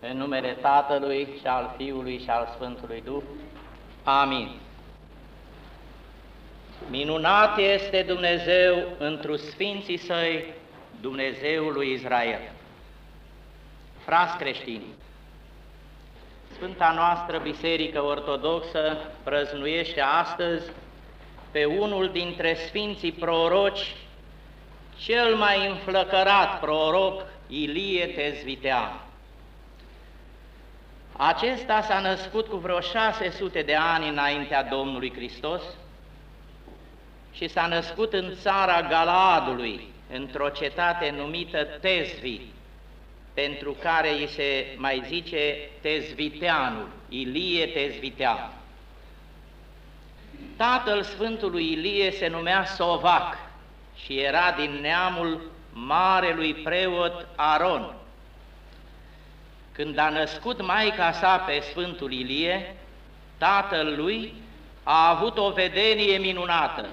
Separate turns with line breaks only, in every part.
În numele Tatălui și al Fiului și al Sfântului Duh. Amin. Minunat este Dumnezeu întru Sfinții Săi, Dumnezeul lui Israel. Frați creștini, Sfânta noastră Biserică Ortodoxă prăznuiește astăzi pe unul dintre Sfinții proroci, cel mai înflăcărat proroc, Ilie Tezvitean. Acesta s-a născut cu vreo 600 de ani înaintea Domnului Hristos și s-a născut în țara Galaadului, într-o cetate numită Tezvi, pentru care îi se mai zice Tezviteanul, Ilie Tezvitean. Tatăl Sfântului Ilie se numea Sovac și era din neamul marelui preot Aron. Când a născut maica sa pe Sfântul Ilie, tatăl lui a avut o vedenie minunată.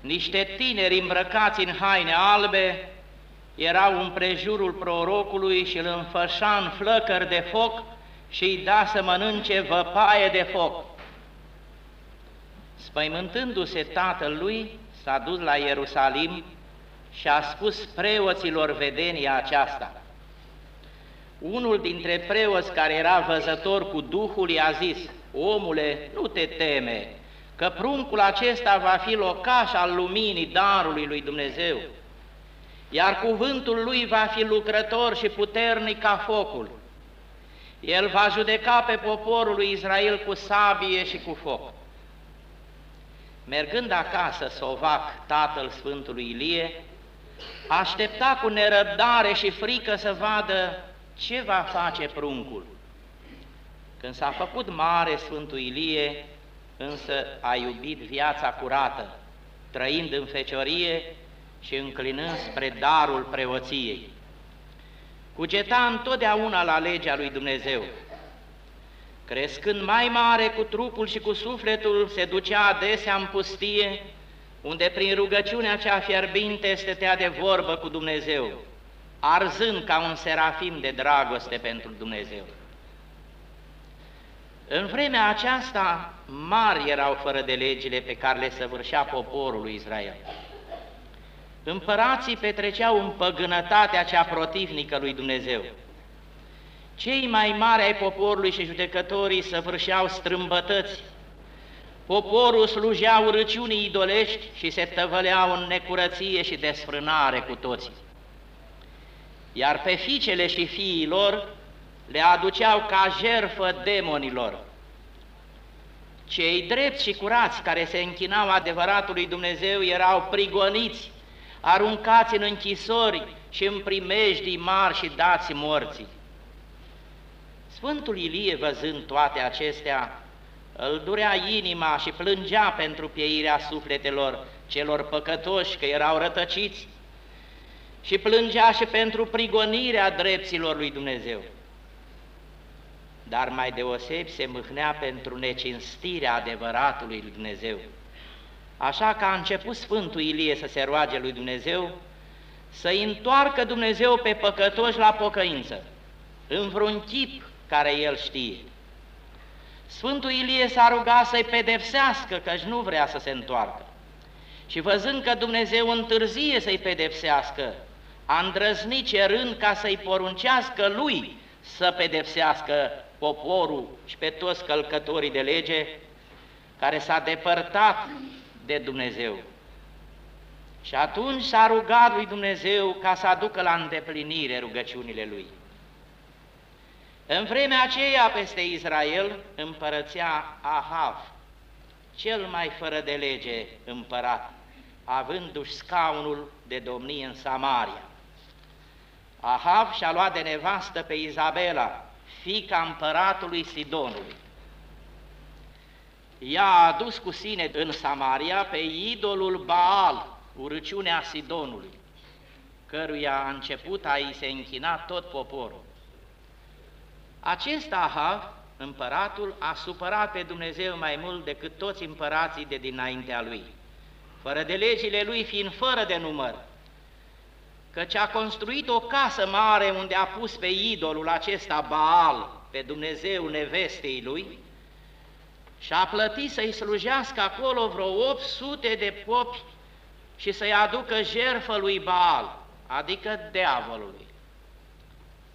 Niște tineri îmbrăcați în haine albe erau în prejurul prorocului și îl înfășa în flăcări de foc și îi da să mănânce văpaie de foc. Spăimântându-se tatăl lui, s-a dus la Ierusalim și a spus preoților vedenia aceasta. Unul dintre preoți care era văzător cu Duhul i-a zis, Omule, nu te teme, că pruncul acesta va fi locaș al luminii darului lui Dumnezeu, iar cuvântul lui va fi lucrător și puternic ca focul. El va judeca pe poporul lui Israel cu sabie și cu foc. Mergând acasă, Sovac, tatăl Sfântului Ilie, aștepta cu nerăbdare și frică să vadă ce va face pruncul. Când s-a făcut mare Sfântul Ilie, însă a iubit viața curată, trăind în feciorie și înclinând spre darul preoției. Cugeta întotdeauna la legea lui Dumnezeu. Crescând mai mare cu trupul și cu sufletul, se ducea adesea în pustie, unde prin rugăciunea cea fierbinte stătea de vorbă cu Dumnezeu, arzând ca un serafim de dragoste pentru Dumnezeu. În vremea aceasta, mari erau fără de legile pe care le săvârșea poporul lui Israel. Împărații petreceau în păgânătatea cea protivnică lui Dumnezeu. Cei mai mari ai poporului și judecătorii săvârșeau strâmbătăți. Poporul slujea urăciunii idolești și se tăvăleau în necurăție și desfrânare cu toții. Iar pe fiicele și fiii lor le aduceau ca jerfă demonilor. Cei drepți și curați care se închinau adevăratului Dumnezeu erau prigoniți aruncați în închisori și în primejdii mari și dați morții. Sfântul Ilie, văzând toate acestea, îl durea inima și plângea pentru pieirea sufletelor celor păcătoși că erau rătăciți și plângea și pentru prigonirea dreptilor lui Dumnezeu. Dar mai deosebi se mâhnea pentru necinstirea adevăratului lui Dumnezeu Așa că a început Sfântul Ilie să se roage lui Dumnezeu, să-i întoarcă Dumnezeu pe păcătoși la pocăință, în vreun chip care el știe. Sfântul Ilie s-a rugat să-i pedepsească, căci nu vrea să se întoarcă. Și văzând că Dumnezeu întârzie să-i pedepsească, a îndrăznit cerând ca să-i poruncească lui să pedepsească poporul și pe toți călcătorii de lege, care s-a depărtat de Dumnezeu. Și atunci s-a rugat lui Dumnezeu ca să aducă la îndeplinire rugăciunile lui. În vremea aceea peste Israel împărățea Ahav, cel mai fără de lege împărat, avându-și scaunul de domnie în Samaria. Ahav și-a luat de nevastă pe Izabela, fica împăratului Sidonului ea a adus cu sine în Samaria pe idolul Baal, urăciunea Sidonului, căruia a început a i se închina tot poporul. Acest Ahav, împăratul, a supărat pe Dumnezeu mai mult decât toți împărații de dinaintea lui, fără de legile lui fiind fără de număr. Căci a construit o casă mare unde a pus pe idolul acesta Baal, pe Dumnezeu nevestei lui, și a plătit să-i slujească acolo vreo 800 de popi și să-i aducă jerfă lui Baal, adică diavolului.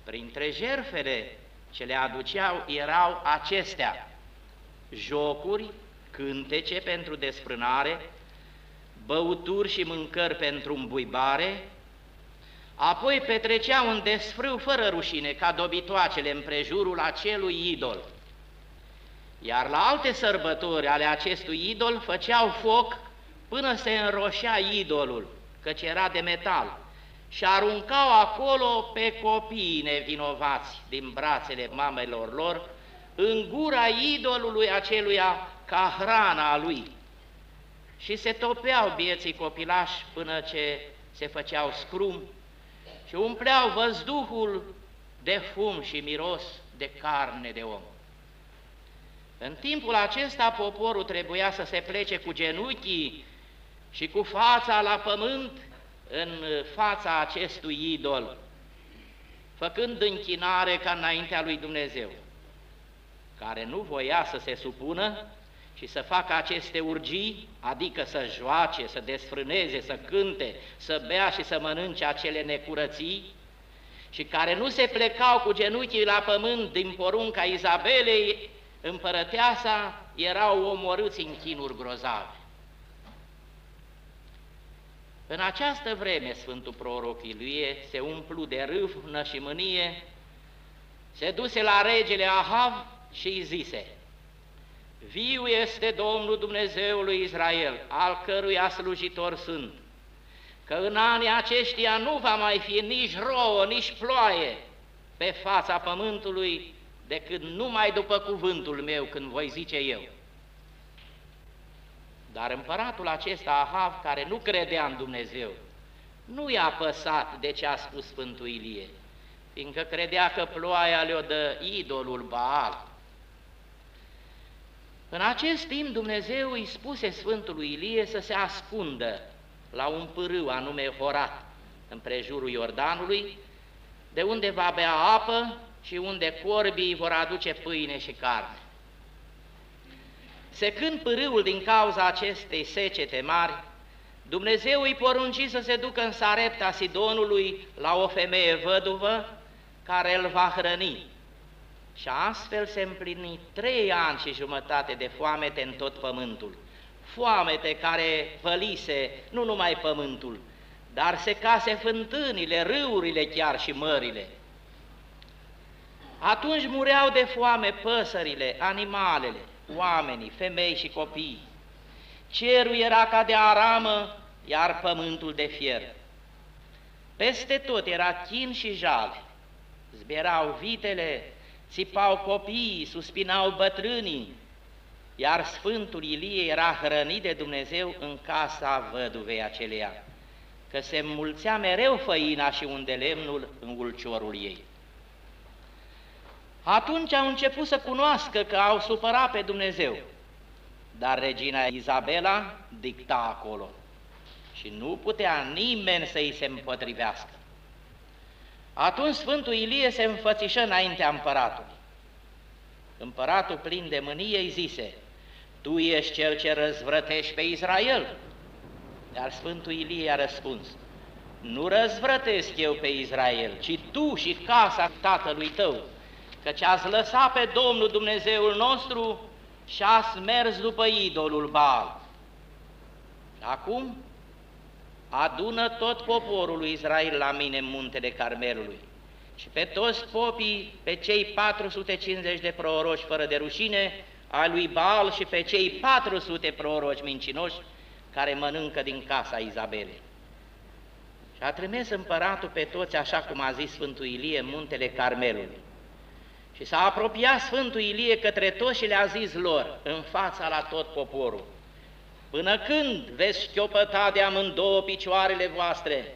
Printre jerfele ce le aduceau erau acestea, jocuri, cântece pentru desfrânare, băuturi și mâncări pentru îmbuibare, apoi petreceau un desfrâu fără rușine ca dobitoacele împrejurul acelui idol. Iar la alte sărbători ale acestui idol făceau foc până se înroșea idolul, căci era de metal, și aruncau acolo pe copiii nevinovați din brațele mamelor lor, în gura idolului aceluia ca hrana a lui. Și se topeau bieții copilași până ce se făceau scrum și umpleau văzduhul de fum și miros de carne de om. În timpul acesta poporul trebuia să se plece cu genunchii și cu fața la pământ în fața acestui idol, făcând închinare ca înaintea lui Dumnezeu, care nu voia să se supună și să facă aceste urgii, adică să joace, să desfrâneze, să cânte, să bea și să mănânce acele necurății, și care nu se plecau cu genunchii la pământ din porunca Izabelei, împărăteasa, erau omorâți în chinuri grozave. În această vreme Sfântul Proroc Ilie se umplu de râvnă și mânie, se duse la regele Ahav și îi zise, Viu este Domnul Dumnezeului Israel, al căruia slujitor sunt, că în anii aceștia nu va mai fi nici rouă, nici ploaie pe fața pământului, decât numai după cuvântul meu, când voi zice eu. Dar împăratul acesta, Ahav, care nu credea în Dumnezeu, nu i-a păsat de ce a spus Sfântul Ilie, fiindcă credea că ploaia le-o dă idolul Baal. În acest timp Dumnezeu îi spuse Sfântului Ilie să se ascundă la un pârâu anume Horat, în prejurul Iordanului, de unde va bea apă și unde corbii vor aduce pâine și carne. Secând pârâul din cauza acestei secete mari, Dumnezeu îi porunci să se ducă în Sarepta Sidonului la o femeie văduvă care îl va hrăni. Și astfel se împlini trei ani și jumătate de foamete în tot pământul. Foamete care vălise nu numai pământul, dar secase fântânile, râurile chiar și mările. Atunci mureau de foame păsările, animalele, oamenii, femei și copii. Cerul era ca de aramă, iar pământul de fier. Peste tot era chin și jale, zbierau vitele, țipau copiii, suspinau bătrânii, iar Sfântul Ilie era hrănit de Dumnezeu în casa văduvei aceleia, că se mulțea mereu făina și unde lemnul în ulciorul ei. Atunci au început să cunoască că au supărat pe Dumnezeu. Dar regina Izabela dicta acolo și nu putea nimeni să-i se împotrivească. Atunci Sfântul Ilie se înfățișă înaintea împăratului. Împăratul plin de mânie îi zise, Tu ești cel ce răzvrătești pe Israel. Dar Sfântul Ilie a răspuns, Nu răzvrătesc eu pe Israel, ci tu și casa tatălui tău căci ați lăsat pe Domnul Dumnezeul nostru și ați mers după idolul Baal. Și acum adună tot poporul lui Israel la mine în muntele Carmelului și pe toți popii, pe cei 450 de proroci fără de rușine, a lui Baal și pe cei 400 proroci mincinoși care mănâncă din casa Izabelei. Și a trimis împăratul pe toți, așa cum a zis Sfântul Ilie, în muntele Carmelului. Și s-a apropiat Sfântul Ilie către toți și le-a zis lor, în fața la tot poporul, Până când veți șchiopăta de amândouă picioarele voastre?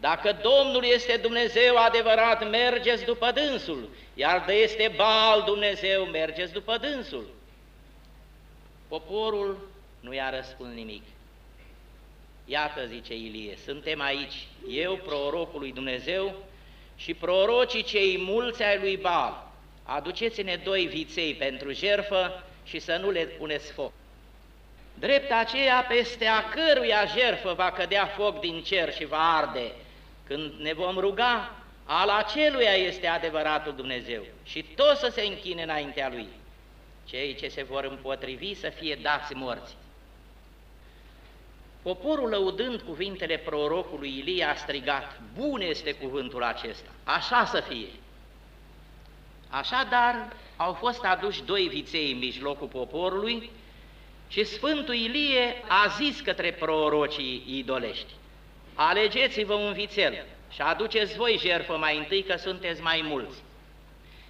Dacă Domnul este Dumnezeu adevărat, mergeți după dânsul, iar de este Baal Dumnezeu, mergeți după dânsul. Poporul nu i-a răspuns nimic. Iată, zice Ilie, suntem aici, eu, prorocul lui Dumnezeu, și prorocii cei mulți ai lui Baal. Aduceți-ne doi viței pentru jerfă și să nu le puneți foc. Drept aceea, peste a căruia jerfă va cădea foc din cer și va arde, când ne vom ruga, al aceluia este adevăratul Dumnezeu și tot să se închine înaintea Lui. Cei ce se vor împotrivi să fie dați morți. Poporul, lăudând cuvintele prorocului Ilie, a strigat, bun este cuvântul acesta, așa să fie. Așadar, au fost aduși doi viței în mijlocul poporului și Sfântul Ilie a zis către prorocii idolești, alegeți-vă un vițel și aduceți voi jertfă mai întâi că sunteți mai mulți,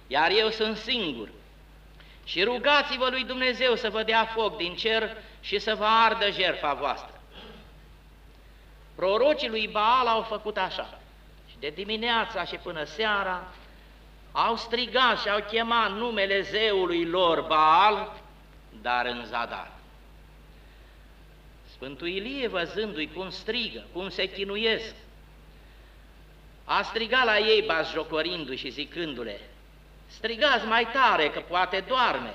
iar eu sunt singur. Și rugați-vă lui Dumnezeu să vă dea foc din cer și să vă ardă jertfa voastră. Prorocii lui Baal au făcut așa. Și de dimineața și până seara au strigat și au chemat numele zeului lor Baal, dar în zadar. Sfântul Ilie, văzându-i cum strigă, cum se chinuiesc, a strigat la ei bazjocorindu-i și zicându-le, strigați mai tare că poate doarme,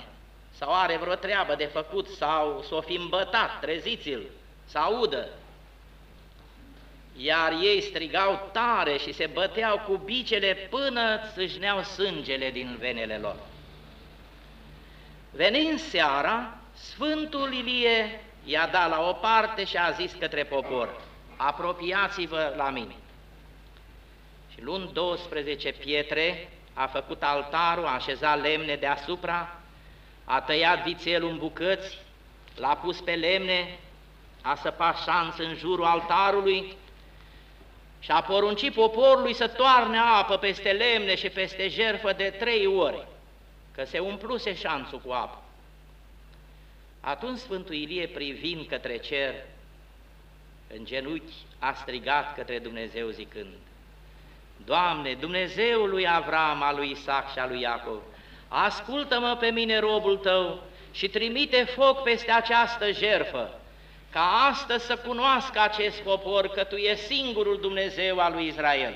sau are vreo treabă de făcut, sau s-o fi îmbătat, treziți-l, să audă. Iar ei strigau tare și se băteau cu bicele până țâșneau sângele din venele lor. Venind seara, Sfântul Ilie i-a dat la o parte și a zis către popor, apropiați-vă la mine. Și luând 12 pietre, a făcut altarul, a așezat lemne deasupra, a tăiat vițelul în bucăți, l-a pus pe lemne, a săpat șanț în jurul altarului și a poruncit poporului să toarne apă peste lemne și peste jerfă de trei ori, că se umpluse șanțul cu apă. Atunci Sfântul Ilie, privind către cer, în genunchi a strigat către Dumnezeu zicând, Doamne, Dumnezeul lui Avram, al lui Isaac și al lui Iacov, ascultă-mă pe mine, robul tău, și trimite foc peste această jerfă, ca astăzi să cunoască acest popor că Tu ești singurul Dumnezeu al lui Israel.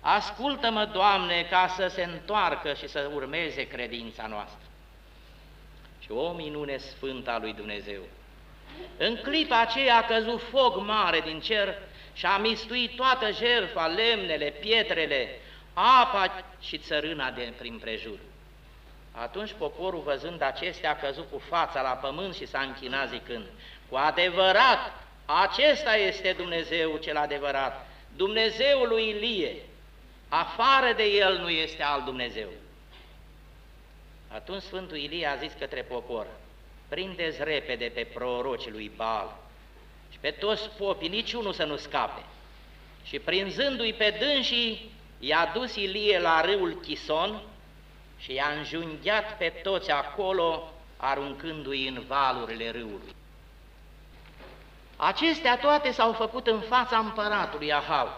Ascultă-mă, Doamne, ca să se întoarcă și să urmeze credința noastră. Și o minune sfântă a lui Dumnezeu. În clipa aceea a căzut foc mare din cer și a mistuit toată jertfa, lemnele, pietrele, apa și țărâna de prin prejur. Atunci poporul, văzând acestea, a căzut cu fața la pământ și s-a închinat zicând, cu adevărat, acesta este Dumnezeu cel adevărat, Dumnezeul lui Ilie, afară de el nu este alt Dumnezeu. Atunci Sfântul Ilie a zis către popor, prindeți repede pe prorocii lui Baal și pe toți popii, niciunul să nu scape. Și prinzându-i pe dânsii, i-a dus Ilie la râul Chison și i-a înjunghiat pe toți acolo, aruncându-i în valurile râului. Acestea toate s-au făcut în fața împăratului Ahav.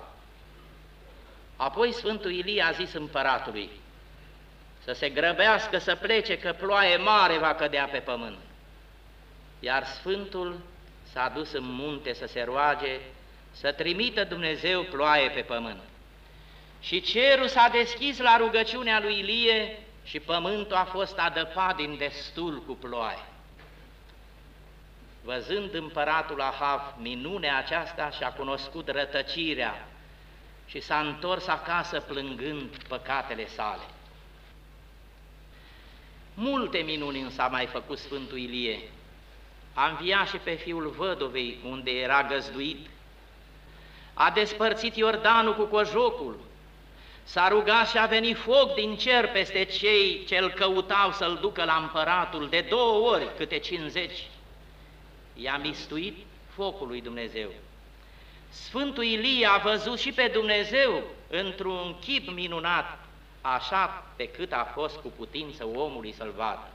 Apoi Sfântul Ilie a zis împăratului să se grăbească să plece, că ploaie mare va cădea pe pământ. Iar Sfântul s-a dus în munte să se roage, să trimită Dumnezeu ploaie pe pământ. Și cerul s-a deschis la rugăciunea lui Ilie și pământul a fost adăpat din destul cu ploaie. Văzând împăratul Ahav minunea aceasta și-a cunoscut rătăcirea și s-a întors acasă plângând păcatele sale. Multe minuni însă a mai făcut Sfântul Ilie. A înviat și pe fiul vădovei unde era găzduit, a despărțit Iordanul cu cojocul, s-a rugat și a venit foc din cer peste cei ce îl căutau să-l ducă la împăratul de două ori, câte cincizeci. I-a mistuit focul lui Dumnezeu. Sfântul Ilie a văzut și pe Dumnezeu într-un chip minunat, așa pe cât a fost cu putință omului să-l vadă.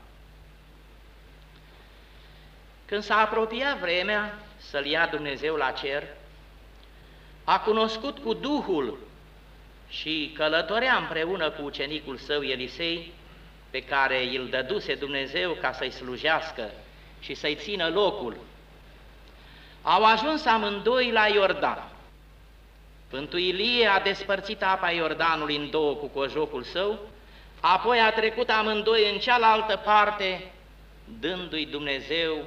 Când s-a apropiat vremea să-l ia Dumnezeu la cer, a cunoscut cu Duhul și călătorea împreună cu ucenicul său Elisei, pe care îl dăduse Dumnezeu ca să-i slujească și să-i țină locul. Au ajuns amândoi la Iordan. Pântul Ilie a despărțit apa Iordanului în două cu cojocul său, apoi a trecut amândoi în cealaltă parte, dându-i Dumnezeu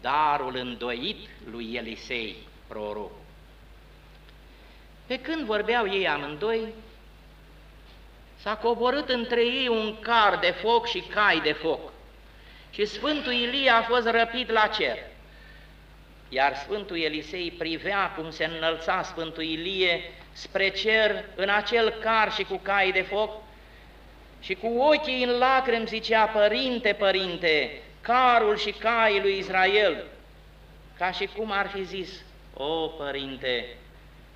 darul îndoit lui Elisei, proroc. Pe când vorbeau ei amândoi, s-a coborât între ei un car de foc și cai de foc și Sfântul Ilie a fost răpit la cer. Iar Sfântul Elisei privea cum se înălța Sfântul Ilie spre cer în acel car și cu cai de foc și cu ochii în lacrimi zicea, Părinte, Părinte, carul și caii lui Israel, ca și cum ar fi zis, O, Părinte,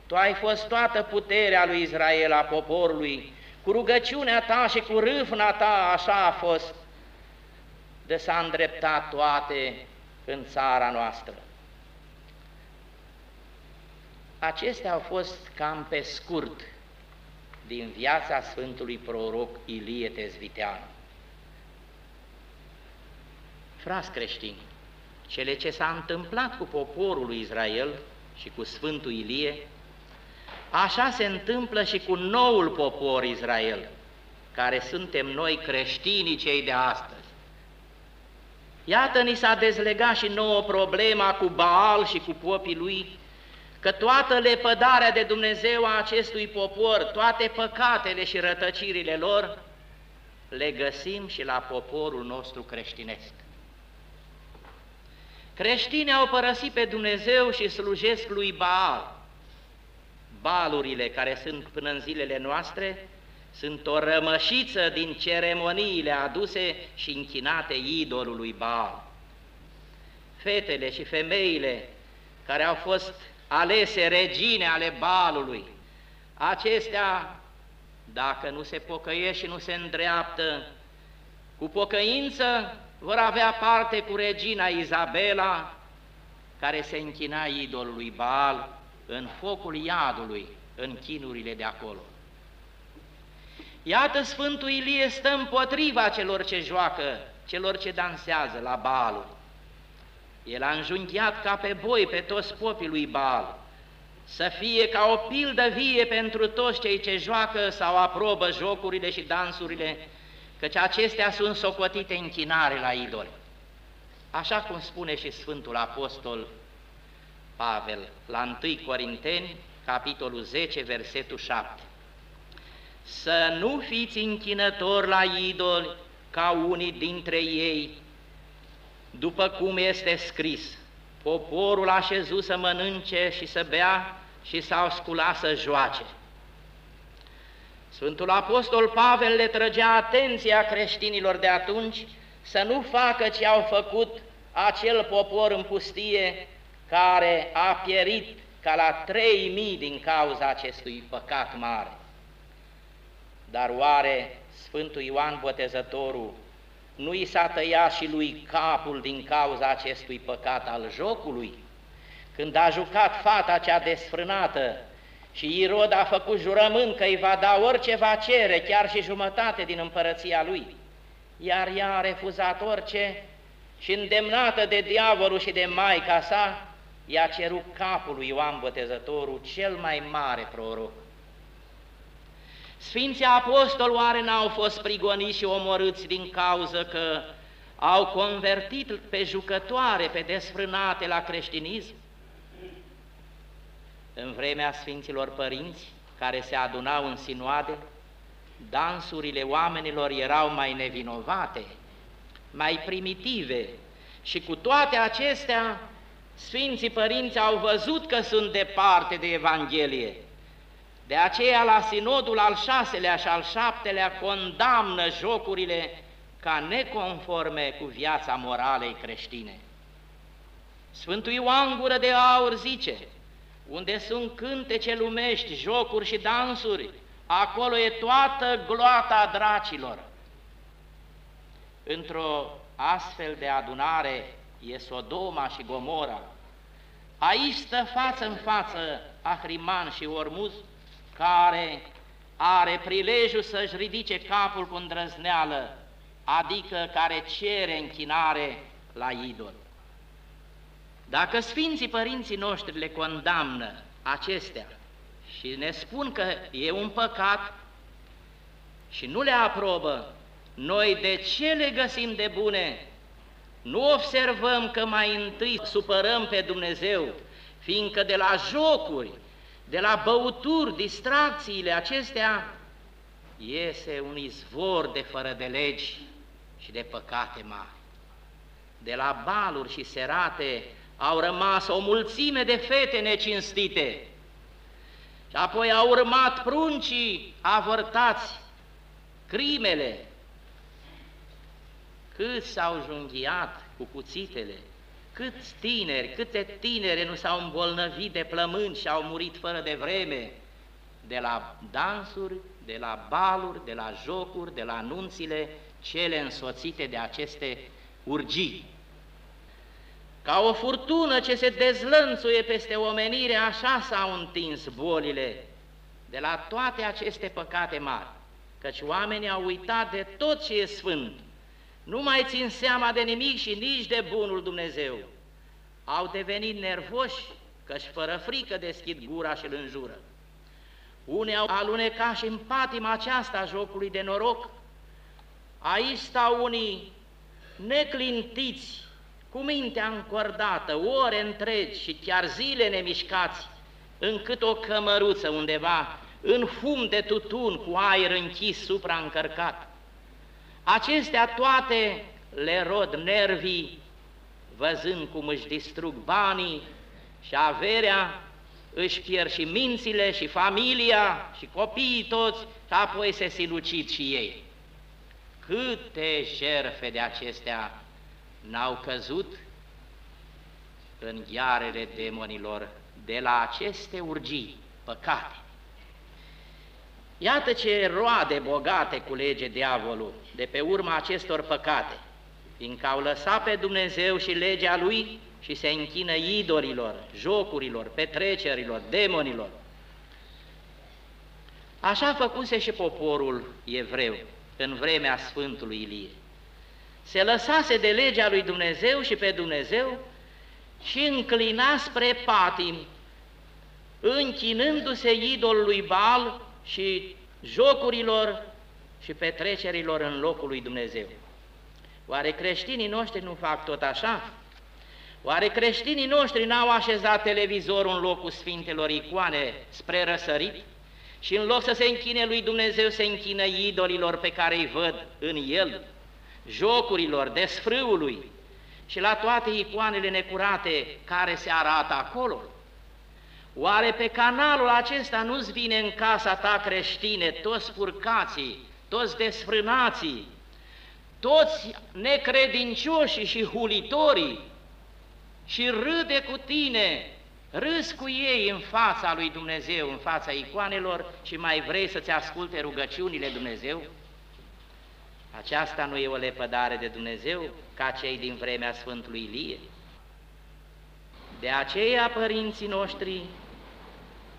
Tu ai fost toată puterea lui Israel, a poporului, cu rugăciunea Ta și cu râvna Ta, așa a fost, de s-a îndreptat toate în țara noastră. Acestea au fost cam pe scurt din viața Sfântului Proroc Ilie Tezviteanu. Frați creștini, cele ce s-a întâmplat cu poporul lui Israel și cu Sfântul Ilie, așa se întâmplă și cu noul popor Israel, care suntem noi creștinii cei de astăzi. Iată, ni s-a dezlegat și nouă problema cu Baal și cu popii lui, că toată lepădarea de Dumnezeu a acestui popor, toate păcatele și rătăcirile lor, le găsim și la poporul nostru creștinesc. Creștinii au părăsit pe Dumnezeu și slujesc lui Baal. Balurile care sunt până în zilele noastre sunt o rămășiță din ceremoniile aduse și închinate idolului Baal. Fetele și femeile care au fost alese regine ale Baalului, acestea, dacă nu se pocăiește și nu se îndreaptă, cu pocăință vor avea parte cu regina Izabela, care se închina idolului Baal în focul iadului, în chinurile de acolo. Iată Sfântul Ilie stă împotriva celor ce joacă, celor ce dansează la Baalul. El a înjunghiat ca pe boi pe toți popii lui Baal, să fie ca o pildă vie pentru toți cei ce joacă sau aprobă jocurile și dansurile, căci acestea sunt socotite închinare la idoli. Așa cum spune și Sfântul Apostol Pavel la 1 Corinteni, capitolul 10, versetul 7 să nu fiți închinători la idoli ca unii dintre ei, după cum este scris, poporul a șezut să mănânce și să bea și s-au sculat să joace. Sfântul Apostol Pavel le trăgea atenția creștinilor de atunci să nu facă ce au făcut acel popor în pustie care a pierit ca la trei mii din cauza acestui păcat mare. Dar oare Sfântul Ioan Botezătorul nu i s-a tăiat și lui capul din cauza acestui păcat al jocului? Când a jucat fata cea desfrânată și Irod a făcut jurământ că îi va da orice va cere, chiar și jumătate din împărăția lui, iar ea a refuzat orice și îndemnată de diavolul și de maica sa, i-a cerut capul lui Ioan Botezătorul, cel mai mare proroc. Sfinții apostoli oare n-au fost prigoniți și omorâți din cauză că au convertit pe jucătoare, pe desfrânate la creștinism? În vremea Sfinților Părinți, care se adunau în sinoade, dansurile oamenilor erau mai nevinovate, mai primitive și cu toate acestea, Sfinții Părinți au văzut că sunt departe de Evanghelie, de aceea, la sinodul al șaselea și al șaptelea condamnă jocurile ca neconforme cu viața moralei creștine. Sfântul Ioan Gură de Aur zice, unde sunt cântece lumești, jocuri și dansuri, acolo e toată gloata dracilor. Într-o astfel de adunare e Sodoma și Gomora. Aici stă față în față Ahriman și Ormuz, care are prilejul să-și ridice capul cu îndrăzneală, adică care cere închinare la idol. Dacă Sfinții Părinții noștri le condamnă acestea și ne spun că e un păcat și nu le aprobă, noi de ce le găsim de bune? Nu observăm că mai întâi supărăm pe Dumnezeu, fiindcă de la jocuri, de la băuturi, distracțiile acestea, iese un izvor de fără de legi și de păcate mari. De la baluri și serate au rămas o mulțime de fete necinstite și apoi au urmat pruncii avărtați, crimele, cât s-au junghiat cu cuțitele, câți tineri, câte tinere nu s-au îmbolnăvit de plămâni și au murit fără de vreme, de la dansuri, de la baluri, de la jocuri, de la anunțile cele însoțite de aceste urgii. Ca o furtună ce se dezlănțuie peste omenire, așa s-au întins bolile de la toate aceste păcate mari, căci oamenii au uitat de tot ce e sfânt, nu mai țin seama de nimic și nici de bunul Dumnezeu. Au devenit nervoși, căci fără frică deschid gura și îl înjură. Unii au alunecat și în patima aceasta a jocului de noroc. Aici stau unii neclintiți, cu mintea încordată, ore întregi și chiar zile nemișcați, încât o cămăruță undeva, în fum de tutun cu aer închis supraîncărcat. Acestea toate le rod nervii, văzând cum își distrug banii și averea, își pierd și mințile și familia și copiii toți și apoi se silucid și ei. Câte jerfe de acestea n-au căzut în ghearele demonilor de la aceste urgii, păcate. Iată ce roade bogate culege diavolul de pe urma acestor păcate, fiindcă au lăsat pe Dumnezeu și legea Lui și se închină idorilor, jocurilor, petrecerilor, demonilor. Așa făcuse și poporul evreu în vremea Sfântului Ilie. Se lăsase de legea lui Dumnezeu și pe Dumnezeu și înclina spre patim, închinându-se idolului Baal și jocurilor și petrecerilor în locul lui Dumnezeu. Oare creștinii noștri nu fac tot așa? Oare creștinii noștri n-au așezat televizorul în locul sfintelor icoane spre răsărit? Și în loc să se închine lui Dumnezeu, se închină idolilor pe care îi văd în el, jocurilor, desfrâului și la toate icoanele necurate care se arată acolo. Oare pe canalul acesta nu-ți vine în casa ta creștine toți furcații, toți desfrânații, toți necredincioșii și hulitorii și râde cu tine, râs cu ei în fața lui Dumnezeu, în fața icoanelor și mai vrei să-ți asculte rugăciunile Dumnezeu? Aceasta nu e o lepădare de Dumnezeu ca cei din vremea Sfântului Ilie? De aceea părinții noștri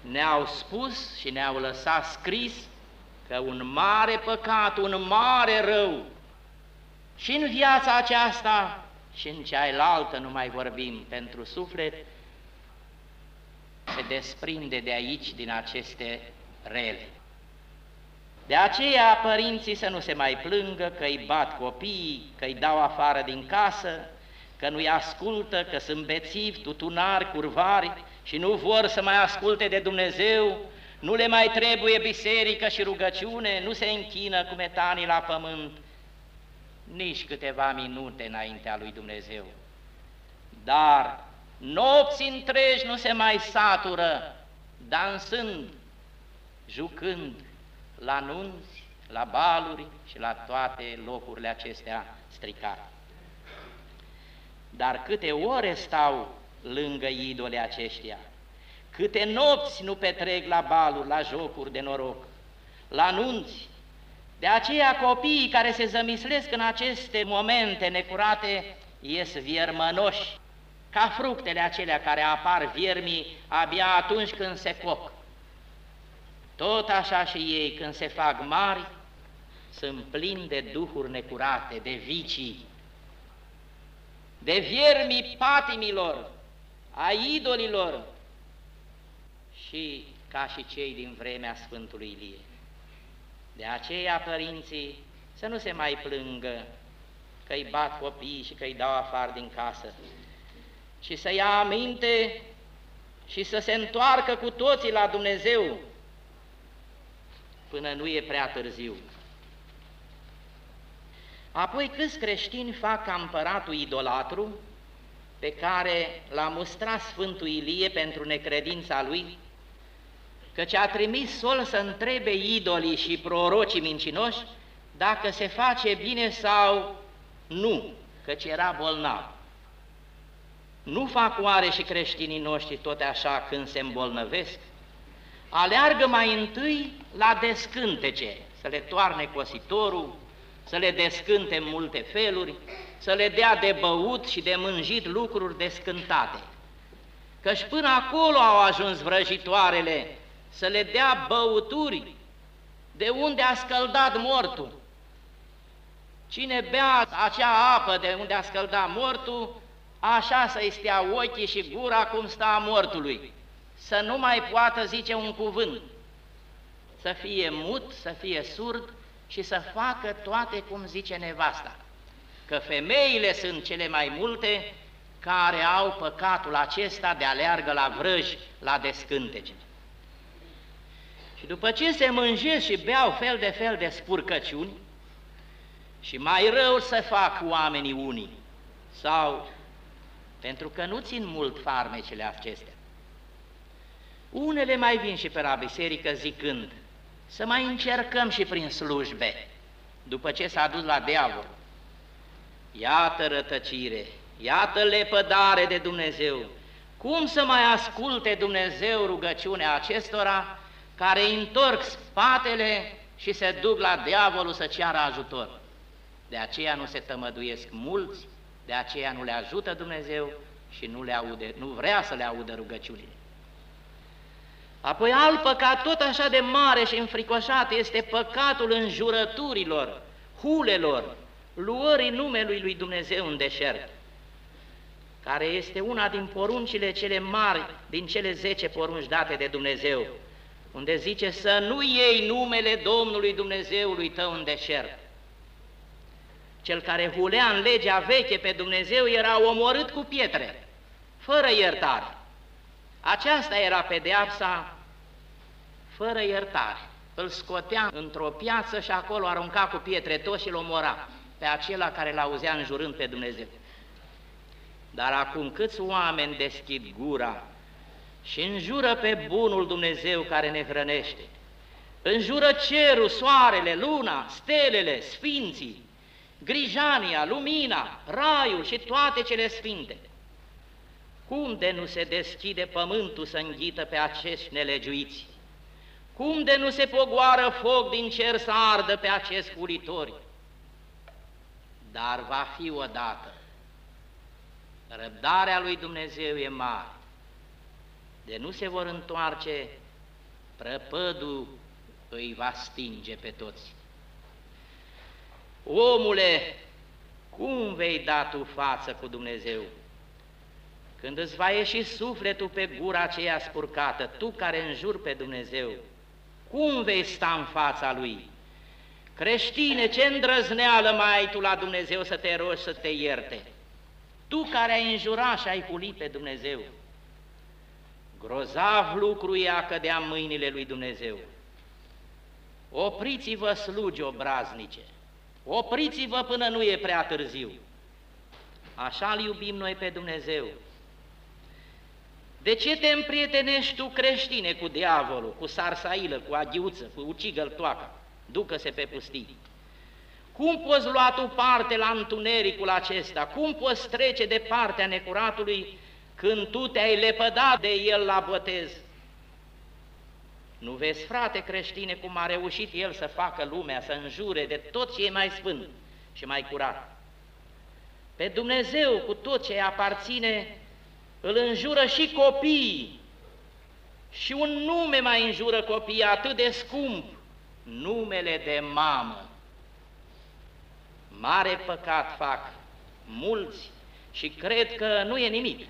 ne-au spus și ne-au lăsat scris că un mare păcat, un mare rău și în viața aceasta și în cealaltă nu mai vorbim pentru suflet, se desprinde de aici, din aceste rele. De aceea părinții să nu se mai plângă că îi bat copiii, că îi dau afară din casă, că nu-i ascultă, că sunt bețivi, tutunari, curvari și nu vor să mai asculte de Dumnezeu, nu le mai trebuie biserică și rugăciune, nu se închină cu metanii la pământ, nici câteva minute înaintea lui Dumnezeu. Dar nopți întregi nu se mai satură, dansând, jucând la nunți, la baluri și la toate locurile acestea stricate. Dar câte ore stau lângă idole aceștia, câte nopți nu petrec la baluri, la jocuri de noroc, la nunți, de aceea copiii care se zămislesc în aceste momente necurate ies viermănoși, ca fructele acelea care apar viermii abia atunci când se coc. Tot așa și ei, când se fac mari, sunt plini de duhuri necurate, de vicii, de viermii patimilor, a idolilor și ca și cei din vremea Sfântului Ilie. De aceea, părinții, să nu se mai plângă că îi bat copiii și că îi dau afară din casă, ci să ia aminte și să se întoarcă cu toții la Dumnezeu până nu e prea târziu. Apoi câți creștini fac ca împăratul idolatru pe care l-a mustrat Sfântul Ilie pentru necredința lui, căci a trimis sol să întrebe idolii și prorocii mincinoși dacă se face bine sau nu, căci era bolnav. Nu fac oare și creștinii noștri tot așa când se îmbolnăvesc? Aleargă mai întâi la descântece, să le toarne cositorul, să le descânte în multe feluri, să le dea de băut și de mânjit lucruri descântate. Căci până acolo au ajuns vrăjitoarele să le dea băuturi de unde a scăldat mortul. Cine bea acea apă de unde a scăldat mortul, așa să-i stea ochii și gura cum sta a mortului, să nu mai poată zice un cuvânt, să fie mut, să fie surd și să facă toate cum zice nevasta, că femeile sunt cele mai multe care au păcatul acesta de a leargă la vrăji, la descântece. Și după ce se mânjesc și beau fel de fel de spurcăciuni, și mai rău să fac oamenii unii, sau pentru că nu țin mult farmecele acestea. Unele mai vin și pe la biserică zicând, să mai încercăm și prin slujbe, după ce s-a dus la diavol. Iată rătăcire, iată lepădare de Dumnezeu. Cum să mai asculte Dumnezeu rugăciunea acestora care întorc spatele și se duc la diavolul să ceară ajutor? De aceea nu se tămăduiesc mulți, de aceea nu le ajută Dumnezeu și nu, le aude, nu vrea să le audă rugăciunile. Apoi alt păcat tot așa de mare și înfricoșat este păcatul înjurăturilor, hulelor, luării numelui lui Dumnezeu în deșert, care este una din poruncile cele mari din cele zece porunci date de Dumnezeu, unde zice să nu iei numele Domnului Dumnezeului tău în deșert. Cel care hulea în legea veche pe Dumnezeu era omorât cu pietre, fără iertare. Aceasta era pedeapsa fără iertare. Îl scotea într-o piață și acolo arunca cu pietre toți și îl omora pe acela care l-auzea înjurând pe Dumnezeu. Dar acum câți oameni deschid gura și înjură pe bunul Dumnezeu care ne hrănește, înjură cerul, soarele, luna, stelele, sfinții, grijania, lumina, raiul și toate cele sfinte. Cum de nu se deschide pământul să înghită pe acești nelegiuiți? Cum de nu se pogoară foc din cer să ardă pe acest furitori? Dar va fi odată. Răbdarea lui Dumnezeu e mare. De nu se vor întoarce, prăpădul îi va stinge pe toți. Omule, cum vei da tu față cu Dumnezeu? Când îți va ieși sufletul pe gura aceea spurcată, tu care înjuri pe Dumnezeu, cum vei sta în fața Lui? Creștine, ce îndrăzneală mai ai tu la Dumnezeu să te rogi să te ierte? Tu care ai înjurat și ai hulit pe Dumnezeu, grozav lucru e a cădea în mâinile lui Dumnezeu. Opriți-vă slugi obraznice, opriți-vă până nu e prea târziu. Așa-L iubim noi pe Dumnezeu. De ce te împrietenești tu creștine cu diavolul, cu sarsailă, cu aghiuță, cu ucigăl toaca? Ducă-se pe pustii. Cum poți lua tu parte la întunericul acesta? Cum poți trece de partea necuratului când tu te-ai lepădat de el la botez? Nu vezi, frate creștine, cum a reușit el să facă lumea, să înjure de tot ce e mai sfânt și mai curat? Pe Dumnezeu, cu tot ce aparține, îl înjură și copiii. Și un nume mai înjură copiii atât de scump, numele de mamă. Mare păcat fac mulți și cred că nu e nimic.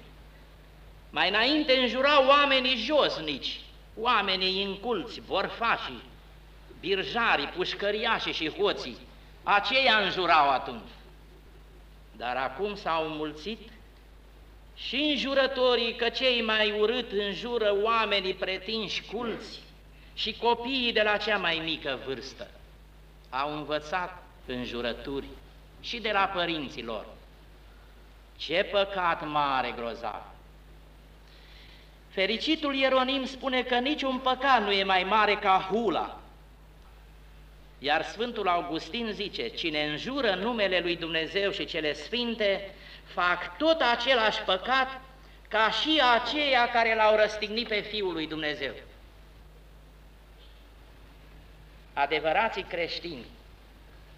Mai înainte înjurau oamenii josnici, oamenii inculți, vorfașii, birjarii, pușcăriașii și hoții. Aceia înjurau atunci. Dar acum s-au mulțit și înjurătorii, că cei mai urât înjură oamenii pretinși culți și copiii de la cea mai mică vârstă. Au învățat înjurături și de la părinții lor. Ce păcat mare grozav! Fericitul Ieronim spune că niciun păcat nu e mai mare ca hula, iar Sfântul Augustin zice, cine înjură numele lui Dumnezeu și cele sfinte, fac tot același păcat ca și aceia care l-au răstignit pe Fiul lui Dumnezeu. Adevărații creștini,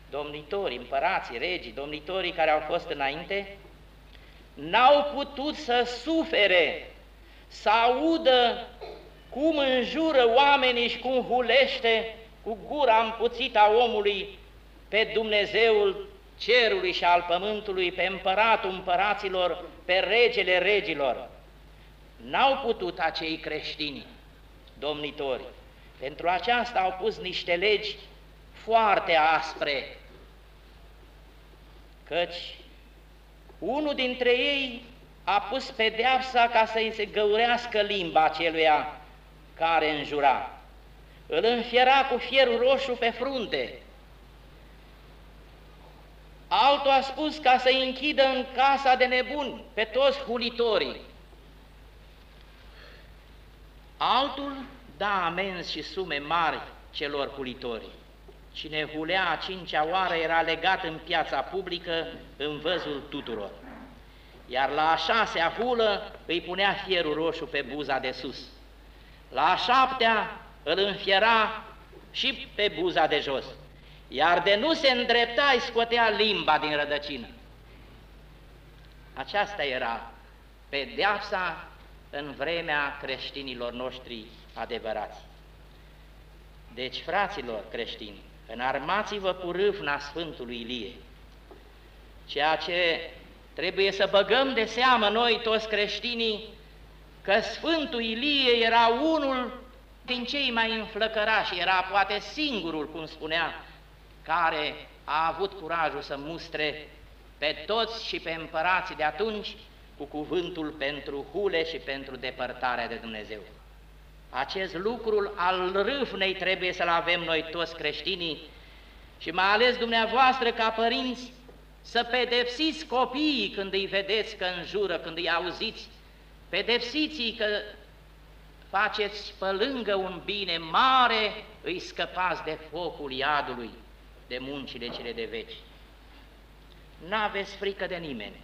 domnitorii, împărații, regii, domnitorii care au fost înainte, n-au putut să sufere, să audă cum înjură oamenii și cum hulește cu gura împuțită a omului pe Dumnezeul cerului și al pământului, pe împăratul împăraților, pe regele regilor. N-au putut acei creștini, domnitori. Pentru aceasta au pus niște legi foarte aspre, căci unul dintre ei a pus pedeapsa ca să-i se găurească limba celuia care înjura îl înfiera cu fierul roșu pe frunte. Altul a spus ca să-i închidă în casa de nebuni pe toți hulitorii. Altul da amenzi și sume mari celor hulitori. Cine hulea a cincea oară era legat în piața publică în văzul tuturor. Iar la a șasea hulă îi punea fierul roșu pe buza de sus. La a șaptea îl înfiera și pe buza de jos, iar de nu se îndrepta îi scotea limba din rădăcină. Aceasta era pedeapsa în vremea creștinilor noștri adevărați. Deci, fraților creștini, înarmați-vă cu râvna Sfântului Ilie, ceea ce trebuie să băgăm de seamă noi toți creștinii, că Sfântul Ilie era unul din cei mai înflăcărași era poate singurul, cum spunea, care a avut curajul să mustre pe toți și pe împărații de atunci cu cuvântul pentru hule și pentru depărtarea de Dumnezeu. Acest lucru al râvnei trebuie să-l avem noi toți creștinii și mai ales dumneavoastră ca părinți să pedepsiți copiii când îi vedeți că înjură, când îi auziți, pedepsiți-i că faceți pe lângă un bine mare, îi scăpați de focul iadului, de muncile cele de veci. N-aveți frică de nimeni.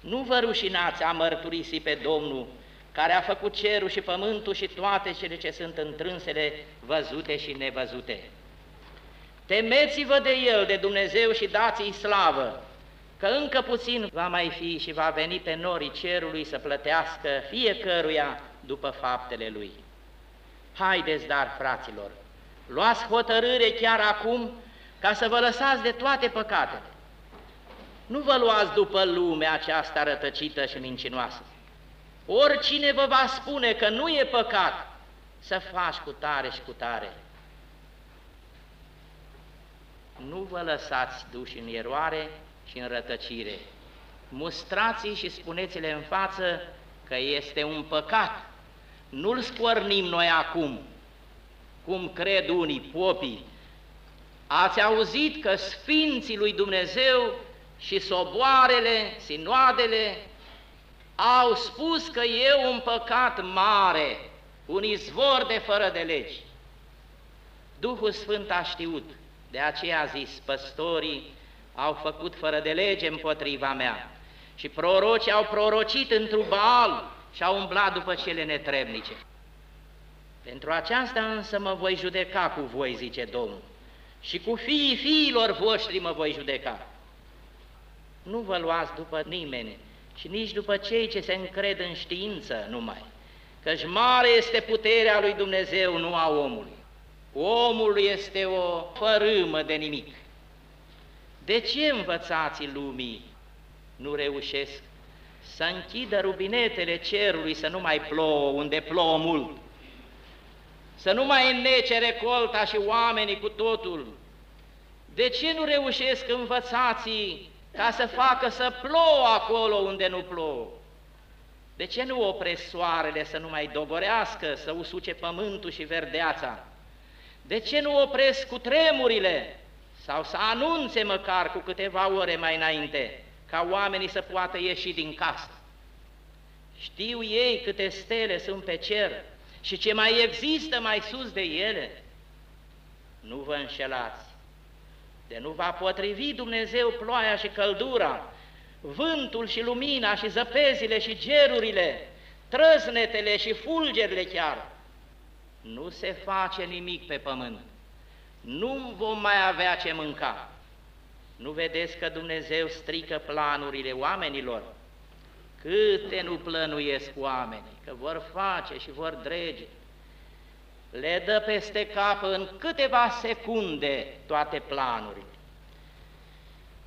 Nu vă rușinați a mărturisi pe Domnul, care a făcut cerul și pământul și toate cele ce sunt întrânsele, văzute și nevăzute. Temeți-vă de El, de Dumnezeu și dați-i slavă, că încă puțin va mai fi și va veni pe norii cerului să plătească fiecăruia după faptele lui. Haideți, dar, fraților, luați hotărâre chiar acum ca să vă lăsați de toate păcatele. Nu vă luați după lumea aceasta rătăcită și mincinoasă. Oricine vă va spune că nu e păcat să faci cu tare și cu tare, nu vă lăsați duși în eroare și în rătăcire. Mustrați-i și spuneți-le în față că este un păcat nu-l scornim noi acum, cum cred unii popii. Ați auzit că Sfinții lui Dumnezeu și soboarele, sinoadele, au spus că e un păcat mare, un izvor de fără de legi. Duhul Sfânt a știut, de aceea a zis, păstorii au făcut fără de lege împotriva mea și prorocii au prorocit într-un Baal și au umblat după cele netrebnice. Pentru aceasta însă mă voi judeca cu voi, zice Domnul, și cu fiii fiilor voștri mă voi judeca. Nu vă luați după nimeni și nici după cei ce se încred în știință numai, căci mare este puterea lui Dumnezeu, nu a omului. Omul este o fărâmă de nimic. De ce învățații lumii nu reușesc să închidă rubinetele cerului să nu mai plouă unde plouă mult, să nu mai înnece recolta și oamenii cu totul. De ce nu reușesc învățații ca să facă să plouă acolo unde nu plouă? De ce nu opresc soarele să nu mai dogorească, să usuce pământul și verdeața? De ce nu opresc cu tremurile sau să anunțe măcar cu câteva ore mai înainte, ca oamenii să poată ieși din casă? Știu ei câte stele sunt pe cer și ce mai există mai sus de ele. Nu vă înșelați, de nu va potrivi Dumnezeu ploaia și căldura, vântul și lumina și zăpezile și gerurile, trăznetele și fulgerile chiar. Nu se face nimic pe pământ. Nu vom mai avea ce mânca. Nu vedeți că Dumnezeu strică planurile oamenilor? Câte nu plănuiesc oamenii, că vor face și vor drege. Le dă peste cap în câteva secunde toate planurile.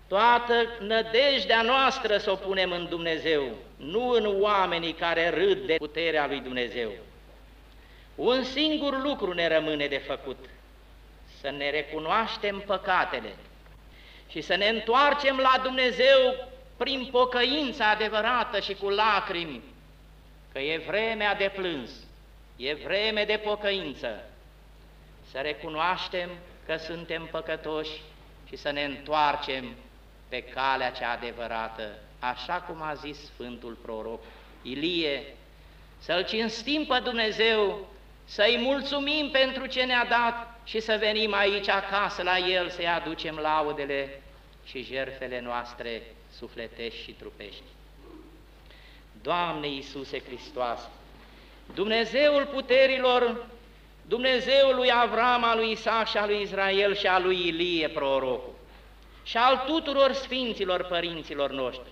Toată nădejdea noastră să o punem în Dumnezeu, nu în oamenii care râd de puterea lui Dumnezeu. Un singur lucru ne rămâne de făcut, să ne recunoaștem păcatele și să ne întoarcem la Dumnezeu prin pocăința adevărată și cu lacrimi, că e vremea de plâns, e vreme de pocăință, să recunoaștem că suntem păcătoși și să ne întoarcem pe calea cea adevărată, așa cum a zis Sfântul Proroc Ilie, să-L cinstim pe Dumnezeu, să-i mulțumim pentru ce ne-a dat și să venim aici acasă la El să-i aducem laudele și jertfele noastre sufletești și trupești. Doamne Iisuse Hristos, Dumnezeul puterilor, Dumnezeul lui Avram, al lui Isaac și al lui Israel și al lui Ilie, prorocul, și al tuturor sfinților părinților noștri.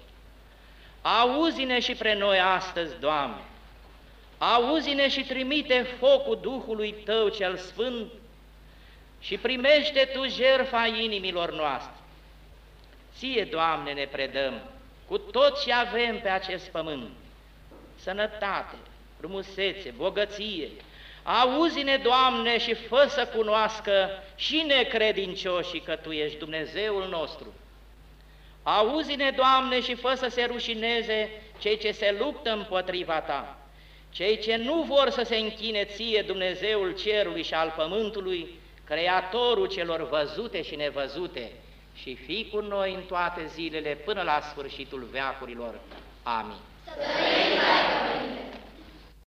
Auzi-ne și pre noi astăzi, Doamne, auzi-ne și trimite focul Duhului Tău cel Sfânt și primește Tu jerfa inimilor noastre. Ție, Doamne, ne predăm cu tot ce avem pe acest pământ, sănătate, frumusețe, bogăție, Auzi-ne, Doamne, și fă să cunoască și necredincioșii că Tu ești Dumnezeul nostru. Auzi-ne, Doamne, și fă să se rușineze cei ce se luptă împotriva Ta, cei ce nu vor să se închine Ție, Dumnezeul cerului și al pământului, Creatorul celor văzute și nevăzute, și fii cu noi în toate zilele până la sfârșitul veacurilor. Amin. Să